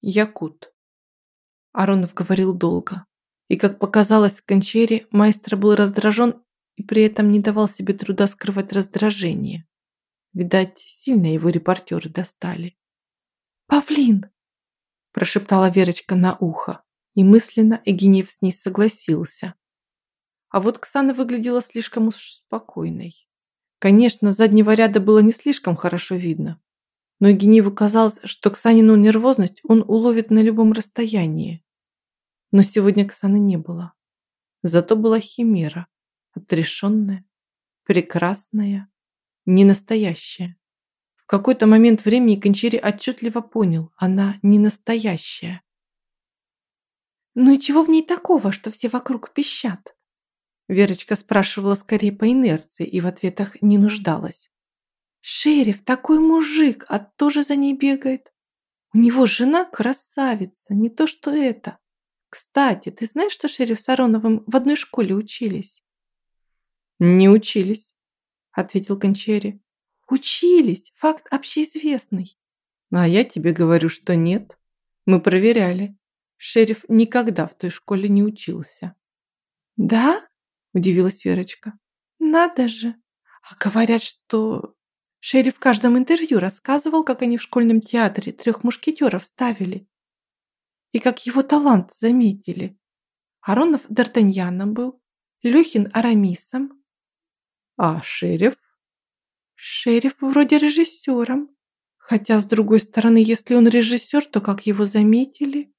Якут. Аронов говорил долго. И, как показалось Кончере, майстер был раздражен и при этом не давал себе труда скрывать раздражение. Видать, сильно его репортеры достали. «Павлин!» – прошептала Верочка на ухо, и мысленно Эгенев с ней согласился. А вот Ксана выглядела слишком уж спокойной. Конечно, заднего ряда было не слишком хорошо видно, но Егеневу казалось, что Ксанину нервозность он уловит на любом расстоянии. Но сегодня Ксаны не было. Зато была Химера, отрешенная, прекрасная, не настоящая. В какой-то момент времени Кончери отчетливо понял, она не настоящая. «Ну и чего в ней такого, что все вокруг пищат?» Верочка спрашивала скорее по инерции и в ответах не нуждалась. «Шериф такой мужик, а тоже за ней бегает. У него жена красавица, не то что это. Кстати, ты знаешь, что шериф с Ароновым в одной школе учились?» «Не учились», ответил Кончери. Учились, факт общеизвестный. А я тебе говорю, что нет. Мы проверяли. Шериф никогда в той школе не учился. Да? Удивилась Верочка. Надо же. А говорят, что шериф в каждом интервью рассказывал, как они в школьном театре трех мушкетеров ставили. И как его талант заметили. Аронов Д'Артаньяном был, Лёхин Арамисом, а шериф? Шериф вроде режиссером. Хотя, с другой стороны, если он режиссер, то как его заметили?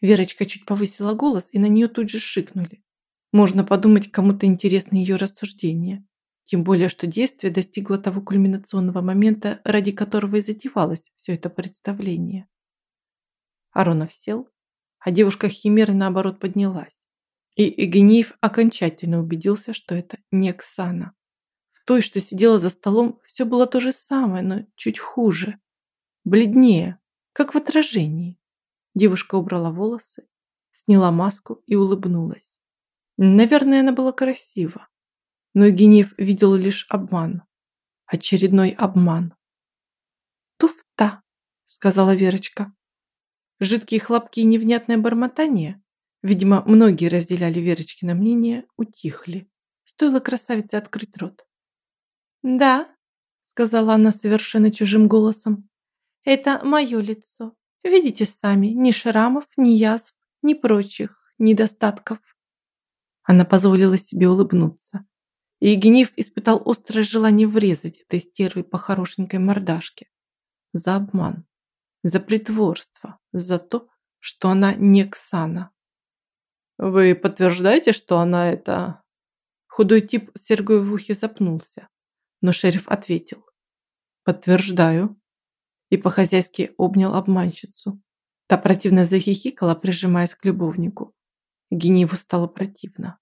Верочка чуть повысила голос, и на нее тут же шикнули. Можно подумать, кому-то интересны ее рассуждения. Тем более, что действие достигло того кульминационного момента, ради которого и затевалось все это представление. Аронов сел, а девушка Химеры, наоборот, поднялась. И Эгенеев окончательно убедился, что это не Оксана. В той, что сидела за столом, все было то же самое, но чуть хуже. Бледнее, как в отражении. Девушка убрала волосы, сняла маску и улыбнулась. Наверное, она была красива. Но Евгеньев видел лишь обман. Очередной обман. «Туфта», — сказала Верочка. Жидкие хлопки и невнятное бормотание Видимо, многие разделяли Верочкино мнение, утихли. Стоило красавице открыть рот. «Да», — сказала она совершенно чужим голосом, — «это мое лицо. Видите сами, ни шрамов, ни язв, ни прочих недостатков». Она позволила себе улыбнуться. И Евгеньев испытал острое желание врезать этой стервой по хорошенькой мордашке. За обман, за притворство, за то, что она не Ксана. «Вы подтверждаете, что она это...» Худой тип с в ухе запнулся, но шериф ответил. «Подтверждаю». И по-хозяйски обнял обманщицу. Та противно захихикала, прижимаясь к любовнику. Геневу стало противно.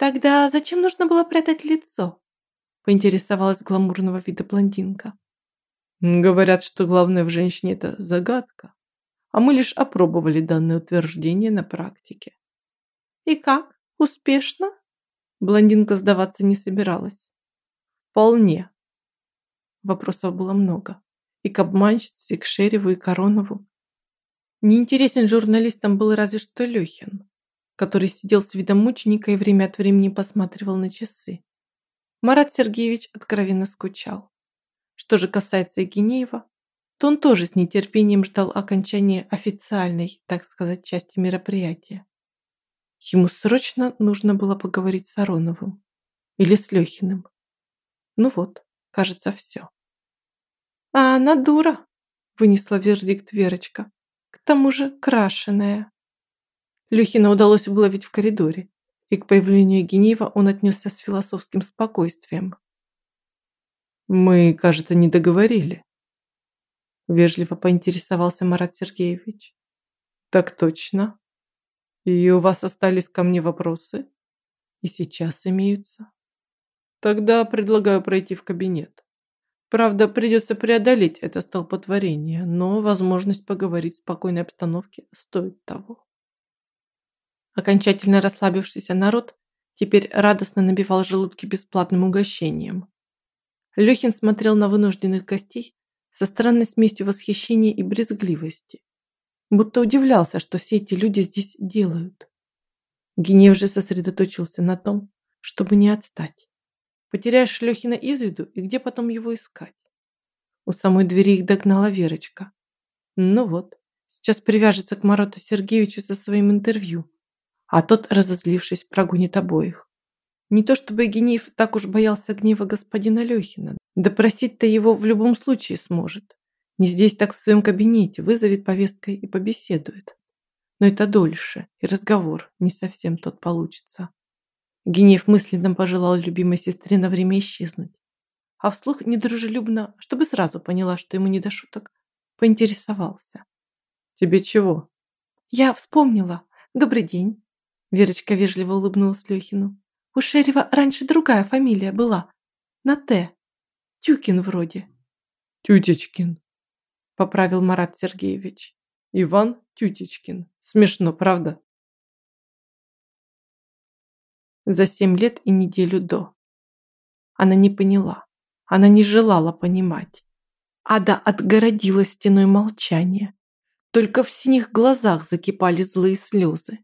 «Тогда зачем нужно было прятать лицо?» поинтересовалась гламурного вида блондинка. «Говорят, что главное в женщине – это загадка а мы лишь опробовали данное утверждение на практике. И как? Успешно? Блондинка сдаваться не собиралась. Вполне. Вопросов было много. И к обманщице, и к Шереву, и Коронову. Неинтересен журналистам был разве что Лёхин, который сидел с видом мученика и время от времени посматривал на часы. Марат Сергеевич откровенно скучал. Что же касается Евгенеева, то он тоже с нетерпением ждал окончания официальной, так сказать, части мероприятия. Ему срочно нужно было поговорить с Ароновым или с Лёхиным. Ну вот, кажется, все. «А она дура», – вынесла вердикт Верочка. «К тому же крашеная». Люхина удалось выловить в коридоре, и к появлению Генеева он отнесся с философским спокойствием. «Мы, кажется, не договорили», Вежливо поинтересовался Марат Сергеевич. Так точно. И у вас остались ко мне вопросы? И сейчас имеются. Тогда предлагаю пройти в кабинет. Правда, придется преодолеть это столпотворение, но возможность поговорить в спокойной обстановке стоит того. Окончательно расслабившийся народ теперь радостно набивал желудки бесплатным угощением. Лёхин смотрел на вынужденных гостей со странной смесью восхищения и брезгливости. Будто удивлялся, что все эти люди здесь делают. Генев же сосредоточился на том, чтобы не отстать. Потеряешь Лехина из виду, и где потом его искать? У самой двери их догнала Верочка. Ну вот, сейчас привяжется к Марату Сергеевичу со своим интервью, а тот, разозлившись, прогонит обоих. Не то чтобы Генеев так уж боялся гнева господина Лехина, допросить-то его в любом случае сможет. Не здесь, так в своем кабинете, вызовет повесткой и побеседует. Но это дольше, и разговор не совсем тот получится. Генеев мысленно пожелал любимой сестре на время исчезнуть. А вслух недружелюбно, чтобы сразу поняла, что ему не до шуток, поинтересовался. «Тебе чего?» «Я вспомнила. Добрый день». Верочка вежливо улыбнулась Лехину. У Шерева раньше другая фамилия была. На «Т». Тюкин вроде. Тютечкин, поправил Марат Сергеевич. Иван Тютечкин. Смешно, правда? За семь лет и неделю до. Она не поняла. Она не желала понимать. Ада отгородила стеной молчания. Только в синих глазах закипали злые слезы.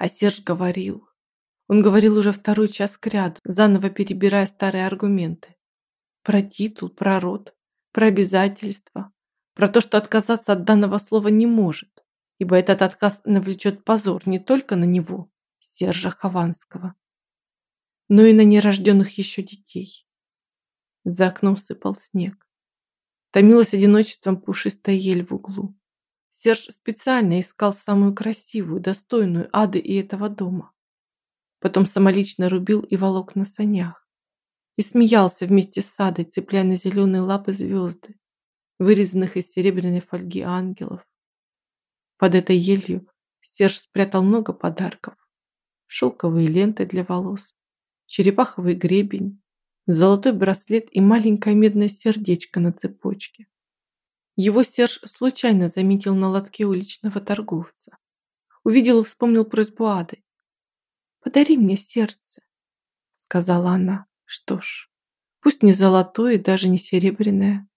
А Серж говорил, он говорил уже второй час кряду, заново перебирая старые аргументы. Про титул, про род, про обязательства, про то, что отказаться от данного слова не может, ибо этот отказ навлечет позор не только на него, Сержа Хованского, но и на нерожденных еще детей. За окном сыпал снег. Томилась одиночеством пушистая ель в углу. Серж специально искал самую красивую, достойную ады и этого дома потом самолично рубил и волок на санях. И смеялся вместе с садой, цепляя на зеленые лапы звезды, вырезанных из серебряной фольги ангелов. Под этой елью Серж спрятал много подарков. Шелковые ленты для волос, черепаховый гребень, золотой браслет и маленькое медное сердечко на цепочке. Его Серж случайно заметил на лотке уличного торговца. Увидел и вспомнил просьбу Ады. Подари мне сердце, сказала она. Что ж, пусть не золотое, даже не серебряное.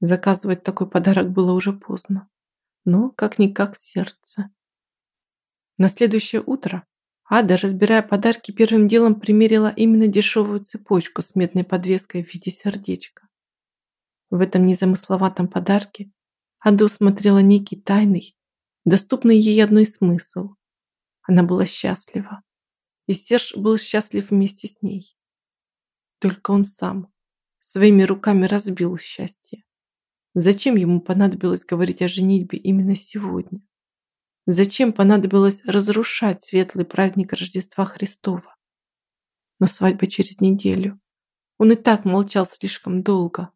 Заказывать такой подарок было уже поздно. Но как-никак сердце. На следующее утро Ада, разбирая подарки, первым делом примерила именно дешевую цепочку с медной подвеской в виде сердечка. В этом незамысловатом подарке Ада усмотрела некий тайный, доступный ей одной смысл. Она была счастлива и Серж был счастлив вместе с ней. Только он сам своими руками разбил счастье. Зачем ему понадобилось говорить о женитьбе именно сегодня? Зачем понадобилось разрушать светлый праздник Рождества Христова? Но свадьба через неделю. Он и так молчал слишком долго.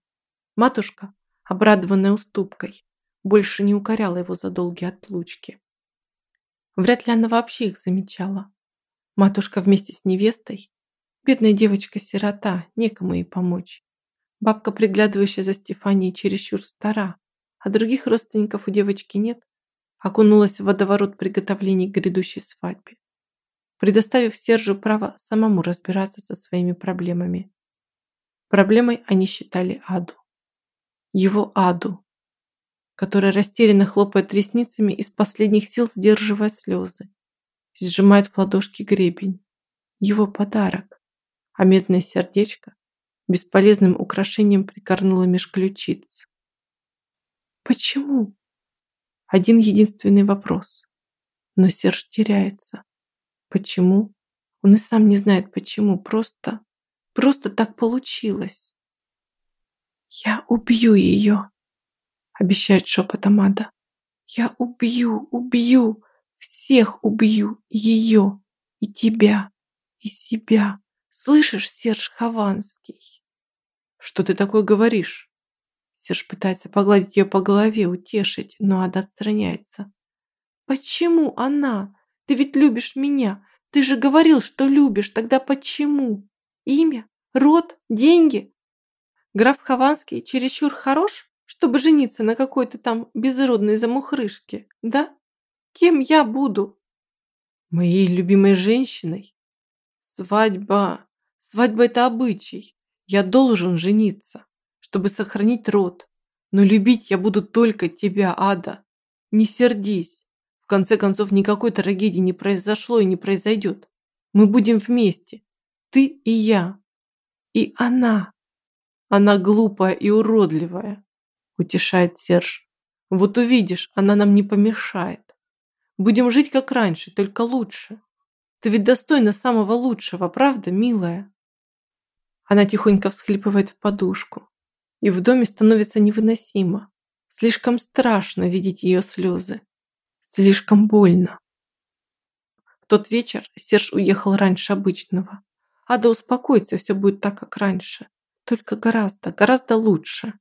Матушка, обрадованная уступкой, больше не укоряла его за долгие отлучки. Вряд ли она вообще их замечала. Матушка вместе с невестой. Бедная девочка-сирота, некому ей помочь. Бабка, приглядывающая за Стефанией, чересчур стара, а других родственников у девочки нет, окунулась в водоворот приготовлений к грядущей свадьбе, предоставив Сержу право самому разбираться со своими проблемами. Проблемой они считали Аду. Его Аду, которая растерянно хлопает ресницами из последних сил сдерживая слезы сжимает в ладошке гребень. Его подарок. А медное сердечко бесполезным украшением прикорнуло меж ключиц. Почему? Один единственный вопрос. Но Серж теряется. Почему? Он и сам не знает почему. Просто, просто так получилось. Я убью ее, обещает шепотом Ада. Я убью, убью. Всех убью, ее, и тебя, и себя. Слышишь, Серж Хованский? Что ты такое говоришь? Серж пытается погладить ее по голове, утешить, но Ада отстраняется. Почему она? Ты ведь любишь меня. Ты же говорил, что любишь. Тогда почему? Имя? Род? Деньги? Граф Хованский чересчур хорош, чтобы жениться на какой-то там безродной замухрышке, да? Кем я буду? Моей любимой женщиной? Свадьба. Свадьба – это обычай. Я должен жениться, чтобы сохранить род. Но любить я буду только тебя, Ада. Не сердись. В конце концов, никакой трагедии не произошло и не произойдет. Мы будем вместе. Ты и я. И она. Она глупая и уродливая, утешает Серж. Вот увидишь, она нам не помешает. Будем жить как раньше, только лучше. Ты ведь достойна самого лучшего, правда, милая? Она тихонько всхлипывает в подушку. И в доме становится невыносимо. Слишком страшно видеть ее слезы. Слишком больно. В тот вечер Серж уехал раньше обычного. Ада успокоится, все будет так, как раньше. Только гораздо, гораздо лучше.